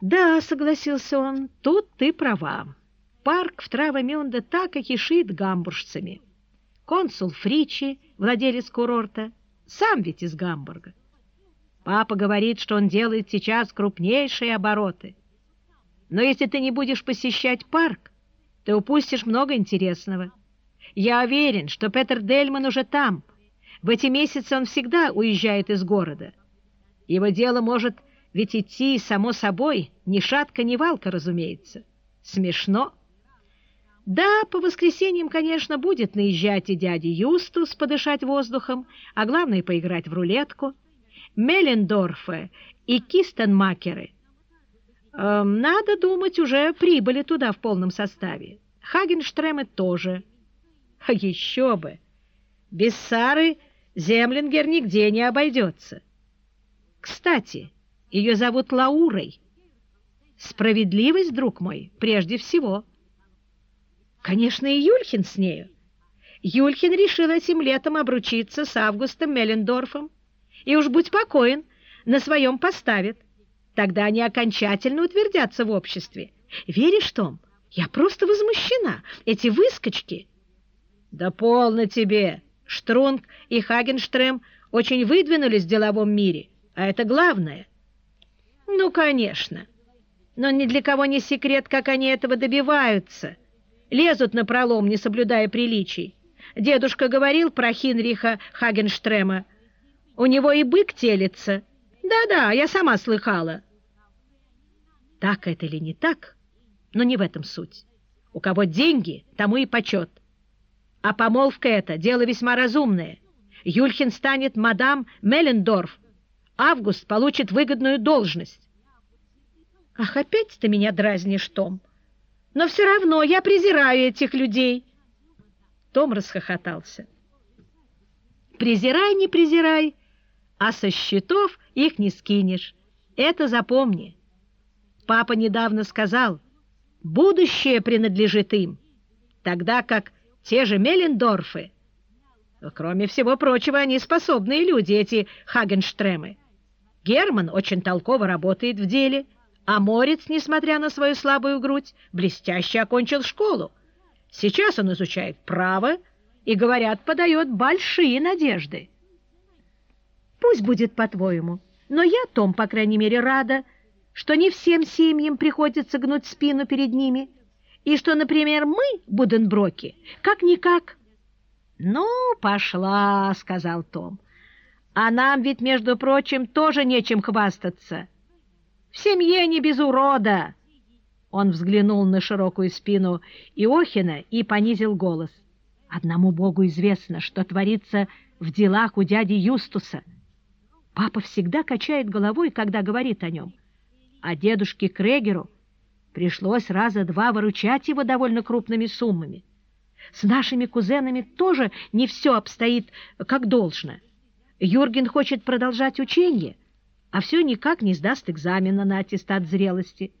Да, согласился он, тут ты права. Парк в Травомюнде так и кишит гамбуржцами. Консул Фричи, владелец курорта, сам ведь из Гамбурга. Папа говорит, что он делает сейчас крупнейшие обороты. Но если ты не будешь посещать парк, ты упустишь много интересного. Я уверен, что Петер Дельман уже там. В эти месяцы он всегда уезжает из города. Его дело может ведь идти само собой, ни шатка, ни валка, разумеется. Смешно. Да, по воскресеньям, конечно, будет наезжать и дядя Юстус подышать воздухом, а главное поиграть в рулетку. Меллендорфы и Кистенмакеры. Эм, надо думать, уже прибыли туда в полном составе. Хагенштремы тоже. А еще бы! Без Сары Землингер нигде не обойдется. Кстати, ее зовут Лаурой. Справедливость, друг мой, прежде всего. Конечно, и Юльхин с нею. Юльхин решил этим летом обручиться с Августом Меллендорфом. И уж будь покоен, на своем поставит. Тогда они окончательно утвердятся в обществе. Веришь, Том? Я просто возмущена. Эти выскочки... Да полно тебе! Штрунг и Хагенштрем очень выдвинулись в деловом мире, а это главное — ну, конечно. Но ни для кого не секрет, как они этого добиваются. Лезут на пролом, не соблюдая приличий. Дедушка говорил про Хинриха Хагенштрема. У него и бык телится. Да-да, я сама слыхала. Так это или не так, но не в этом суть. У кого деньги, тому и почет. А помолвка эта — дело весьма разумное. Юльхин станет мадам Меллендорф, Август получит выгодную должность. Ах, опять ты меня дразнишь, Том. Но все равно я презираю этих людей. Том расхохотался. Презирай, не презирай, а со счетов их не скинешь. Это запомни. Папа недавно сказал, будущее принадлежит им, тогда как те же Меллендорфы. Кроме всего прочего, они способные люди, эти Хагенштремы. Герман очень толково работает в деле, а Морец, несмотря на свою слабую грудь, блестяще окончил школу. Сейчас он изучает право и, говорят, подает большие надежды. Пусть будет по-твоему, но я, Том, по крайней мере, рада, что не всем семьям приходится гнуть спину перед ними, и что, например, мы, Буденброки, как-никак. «Ну, пошла», — сказал Том. А нам ведь, между прочим, тоже нечем хвастаться. В семье не без урода. Он взглянул на широкую спину Иохина и понизил голос. Одному Богу известно, что творится в делах у дяди Юстуса. Папа всегда качает головой, когда говорит о нем. А дедушке Крегеру пришлось раза два выручать его довольно крупными суммами. С нашими кузенами тоже не все обстоит как должно. Юрген хочет продолжать учение, а все никак не сдаст экзамена на аттестат зрелости.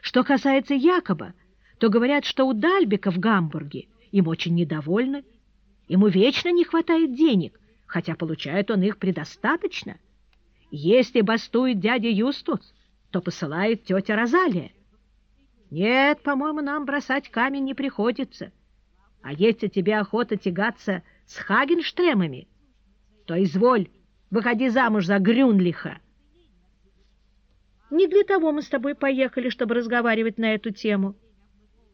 Что касается Якоба, то говорят, что у Дальбека в Гамбурге им очень недовольны. Ему вечно не хватает денег, хотя получает он их предостаточно. Если бастует дядя Юстус, то посылает тетя Розалия. Нет, по-моему, нам бросать камень не приходится. А если тебе охота тягаться с Хагенштремами, то изволь, выходи замуж за Грюнлиха. Не для того мы с тобой поехали, чтобы разговаривать на эту тему.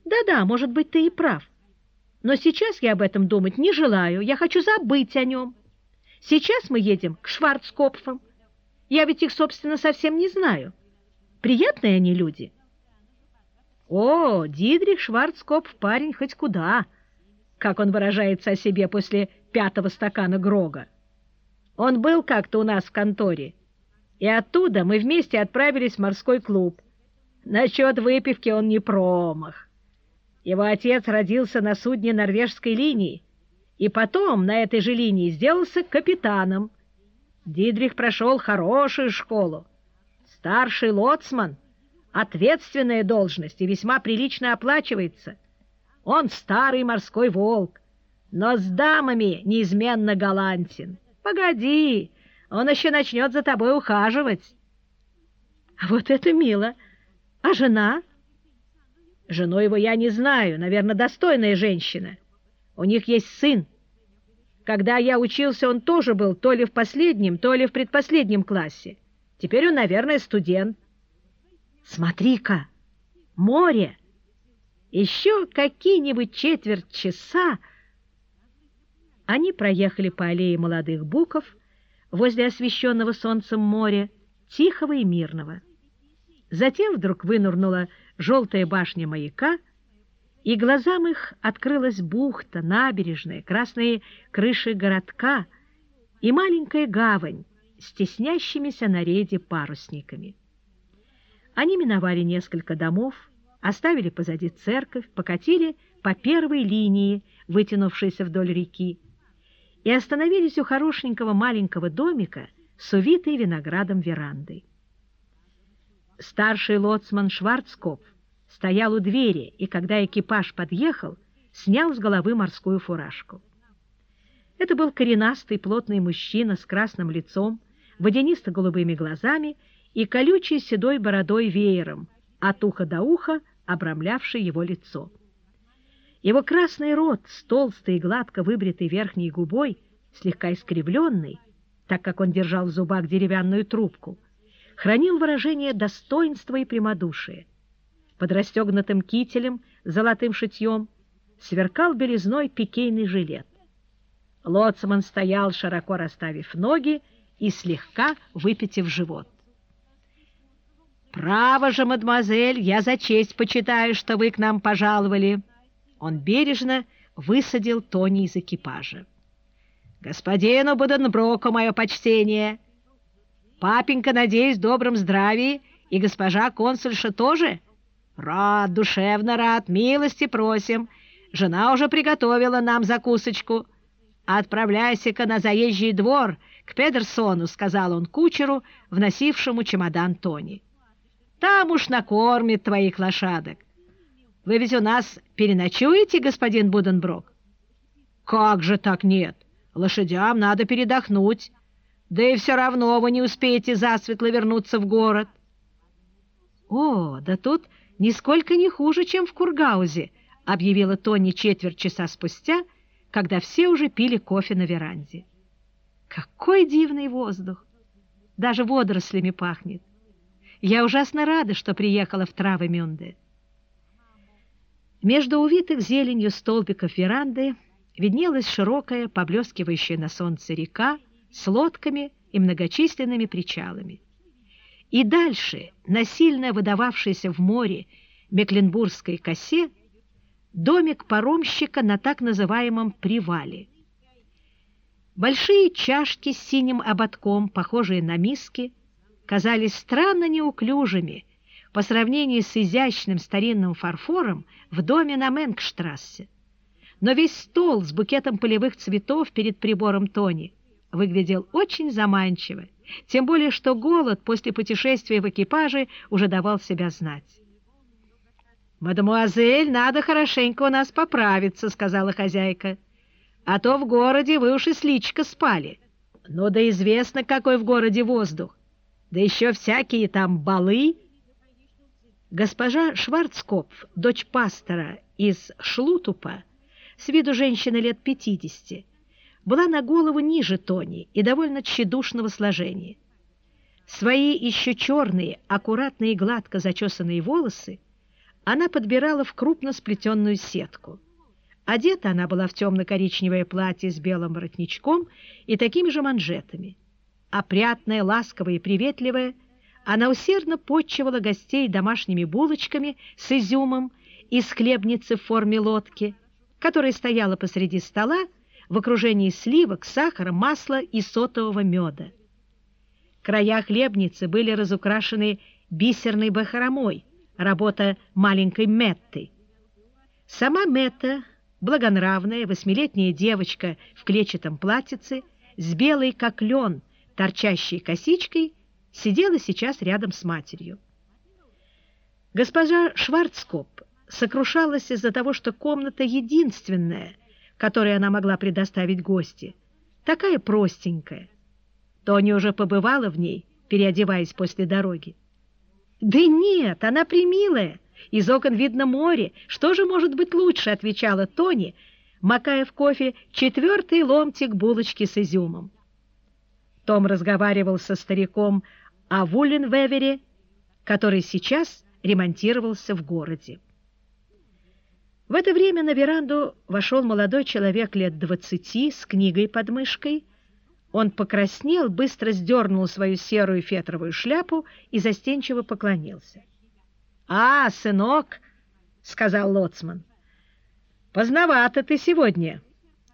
Да-да, может быть, ты и прав. Но сейчас я об этом думать не желаю. Я хочу забыть о нем. Сейчас мы едем к Шварцкопфам. Я ведь их, собственно, совсем не знаю. Приятные они люди. О, Дидрих Шварцкопф парень хоть куда, как он выражается о себе после пятого стакана Грога. Он был как-то у нас в конторе, и оттуда мы вместе отправились в морской клуб. Насчет выпивки он не промах. Его отец родился на судне норвежской линии, и потом на этой же линии сделался капитаном. Дидрих прошел хорошую школу. Старший лоцман — ответственная должность и весьма прилично оплачивается. Он старый морской волк, но с дамами неизменно галантен. Погоди, он еще начнет за тобой ухаживать. Вот это мило! А жена? Жену его я не знаю, наверное, достойная женщина. У них есть сын. Когда я учился, он тоже был то ли в последнем, то ли в предпоследнем классе. Теперь он, наверное, студент. Смотри-ка, море! Еще какие-нибудь четверть часа они проехали по аллее молодых буков возле освещенного солнцем моря, тихого и мирного. Затем вдруг вынырнула желтая башня маяка, и глазам их открылась бухта, набережная, красные крыши городка и маленькая гавань с теснящимися на рейде парусниками. Они миновали несколько домов, оставили позади церковь, покатили по первой линии, вытянувшейся вдоль реки, и остановились у хорошенького маленького домика с увитой виноградом верандой. Старший лоцман Шварцкопф стоял у двери, и когда экипаж подъехал, снял с головы морскую фуражку. Это был коренастый плотный мужчина с красным лицом, водянисто-голубыми глазами и колючей седой бородой веером, от уха до уха обрамлявший его лицо. Его красный рот с толстой и гладко выбритой верхней губой, слегка искривленный, так как он держал в зубах деревянную трубку, хранил выражение достоинства и прямодушия. Под расстегнутым кителем золотым шитьем сверкал белизной пикейный жилет. Лоцман стоял, широко расставив ноги и слегка выпитив живот. «Право же, мадемуазель, я за честь почитаю, что вы к нам пожаловали!» Он бережно высадил Тони из экипажа. «Господину Буденброку мое почтение! Папенька, надеюсь, в добром здравии, и госпожа консульша тоже? Рад, душевно рад, милости просим. Жена уже приготовила нам закусочку. Отправляйся-ка на заезжий двор к Педерсону», — сказал он кучеру, вносившему чемодан Тони. «Там уж накормит твоих лошадок. Вы ведь у нас переночуете, господин Буденброк? Как же так нет? Лошадям надо передохнуть. Да и все равно вы не успеете засветло вернуться в город. О, да тут нисколько не хуже, чем в Кургаузе, объявила Тони четверть часа спустя, когда все уже пили кофе на веранде. Какой дивный воздух! Даже водорослями пахнет. Я ужасно рада, что приехала в Травы Мюнде. Между увитых зеленью столбиков веранды виднелась широкая, поблескивающая на солнце река с лодками и многочисленными причалами. И дальше, насильно выдававшийся в море Мекленбургской косе, домик паромщика на так называемом привале. Большие чашки с синим ободком, похожие на миски, казались странно неуклюжими, по сравнению с изящным старинным фарфором в доме на Менгштрассе. Но весь стол с букетом полевых цветов перед прибором Тони выглядел очень заманчиво, тем более что голод после путешествия в экипаже уже давал себя знать. «Мадемуазель, надо хорошенько у нас поправиться», — сказала хозяйка. «А то в городе вы уж и сличко спали. Ну да известно, какой в городе воздух. Да еще всякие там балы Госпожа Шварцкопф, дочь пастора из Шлутупа, с виду женщина лет 50, была на голову ниже Тони и довольно тщедушного сложения. Свои еще черные, аккуратные и гладко зачесанные волосы она подбирала в крупно сплетенную сетку. Одета она была в темно-коричневое платье с белым воротничком и такими же манжетами. Опрятная, ласковая и приветливая, она усердно подчивала гостей домашними булочками с изюмом из хлебницы в форме лодки, которая стояла посреди стола в окружении сливок, сахара, масла и сотового меда. Края хлебницы были разукрашены бисерной бахромой, работа маленькой Метты. Сама Метта, благонравная восьмилетняя девочка в клетчатом платьице, с белой, как лен, торчащей косичкой, сидела сейчас рядом с матерью. Госпожа Шварцкоп сокрушалась из-за того, что комната единственная, которую она могла предоставить гости, такая простенькая. Тони уже побывала в ней, переодеваясь после дороги. «Да нет, она примилая. Из окон видно море. Что же может быть лучше?» — отвечала Тони, макая в кофе четвертый ломтик булочки с изюмом. Том разговаривал со стариком о Вуленвевере, который сейчас ремонтировался в городе. В это время на веранду вошел молодой человек лет двадцати с книгой под мышкой. Он покраснел, быстро сдернул свою серую фетровую шляпу и застенчиво поклонился. — А, сынок, — сказал Лоцман, — поздновато ты сегодня.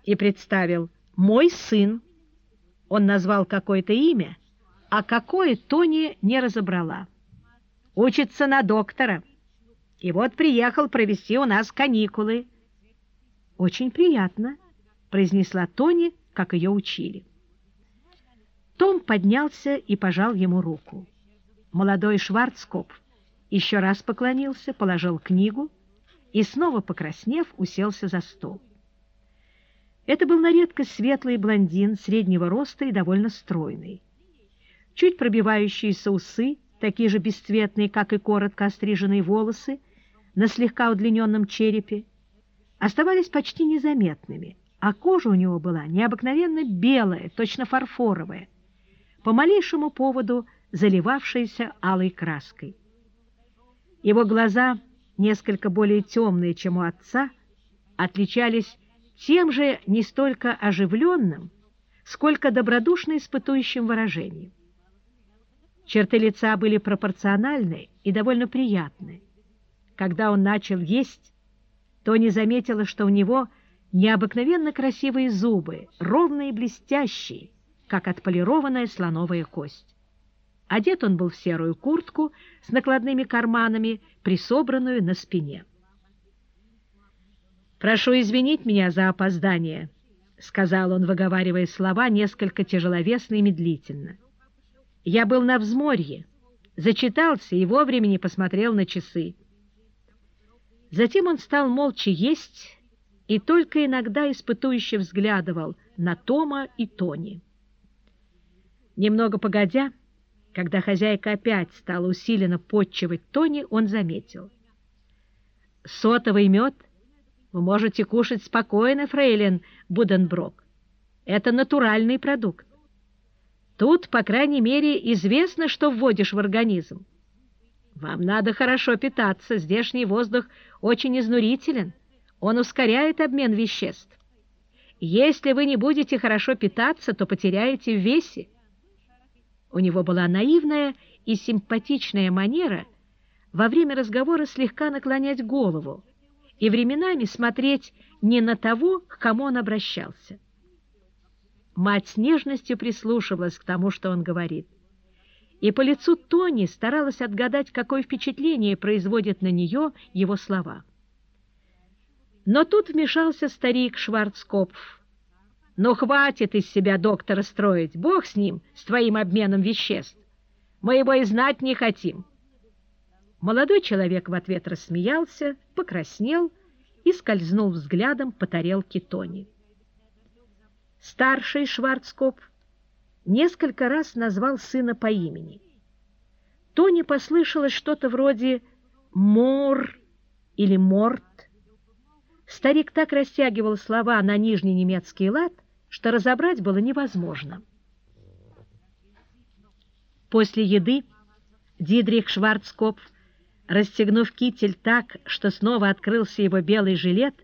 И представил, мой сын. Он назвал какое-то имя, а какое Тони не разобрала. Учится на доктора. И вот приехал провести у нас каникулы. Очень приятно, произнесла Тони, как ее учили. Том поднялся и пожал ему руку. Молодой Шварцкоп еще раз поклонился, положил книгу и, снова покраснев, уселся за стол. Это был на редкость светлый блондин среднего роста и довольно стройный. Чуть пробивающиеся усы, такие же бесцветные, как и коротко остриженные волосы, на слегка удлиненном черепе, оставались почти незаметными, а кожа у него была необыкновенно белая, точно фарфоровая, по малейшему поводу заливавшаяся алой краской. Его глаза, несколько более темные, чем у отца, отличались тем же не столько оживленным, сколько добродушно испытующим выражением. Черты лица были пропорциональны и довольно приятны, когда он начал есть, Тони заметила, что у него необыкновенно красивые зубы, ровные и блестящие, как отполированная слоновая кость. Одет он был в серую куртку с накладными карманами, присобранную на спине. «Прошу извинить меня за опоздание», — сказал он, выговаривая слова несколько тяжеловесно и медлительно. «Я был на взморье, зачитался и вовремя не посмотрел на часы. Затем он стал молча есть и только иногда испытующе взглядывал на Тома и Тони. Немного погодя, когда хозяйка опять стала усиленно подчивать Тони, он заметил. «Сотовый мед вы можете кушать спокойно, фрейлин Буденброк. Это натуральный продукт. Тут, по крайней мере, известно, что вводишь в организм. Вам надо хорошо питаться, здешний воздух очень изнурителен, он ускоряет обмен веществ. Если вы не будете хорошо питаться, то потеряете в весе. У него была наивная и симпатичная манера во время разговора слегка наклонять голову и временами смотреть не на того, к кому он обращался. Мать с нежностью прислушивалась к тому, что он говорит и по лицу Тони старалась отгадать, какое впечатление производят на нее его слова. Но тут вмешался старик Шварцкопф. «Ну, хватит из себя доктора строить, бог с ним, с твоим обменом веществ. Мы его и знать не хотим». Молодой человек в ответ рассмеялся, покраснел и скользнул взглядом по тарелке Тони. Старший Шварцкопф несколько раз назвал сына по имени. Тони послышалось что-то вроде «мор» или «морт». Старик так растягивал слова на нижний немецкий лад, что разобрать было невозможно. После еды Дидрих Шварцкопф, расстегнув китель так, что снова открылся его белый жилет,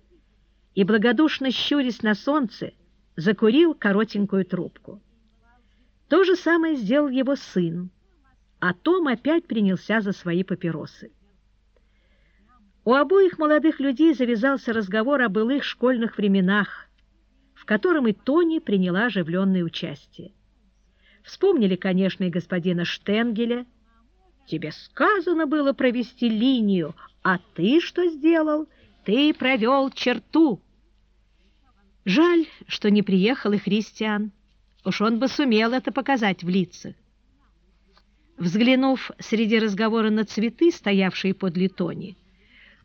и благодушно щурясь на солнце, закурил коротенькую трубку. То же самое сделал его сын, а Том опять принялся за свои папиросы. У обоих молодых людей завязался разговор о былых школьных временах, в котором и Тони приняла оживленное участие. Вспомнили, конечно, и господина Штенгеля. «Тебе сказано было провести линию, а ты что сделал? Ты провел черту!» Жаль, что не приехал и Христиан. Уж он бы сумел это показать в лицах. Взглянув среди разговора на цветы, стоявшие под литони,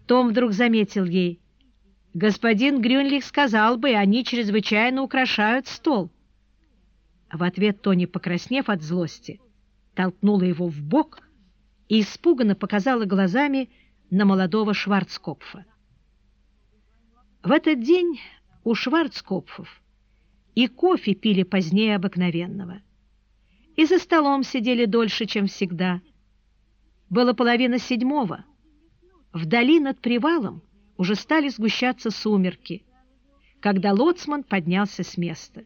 Том вдруг заметил ей, «Господин Грюнлих сказал бы, они чрезвычайно украшают стол». В ответ Тони, покраснев от злости, толкнула его в бок и испуганно показала глазами на молодого Шварцкопфа. В этот день у Шварцкопфов и кофе пили позднее обыкновенного, и за столом сидели дольше, чем всегда. Было половина седьмого. Вдали над привалом уже стали сгущаться сумерки, когда лоцман поднялся с места.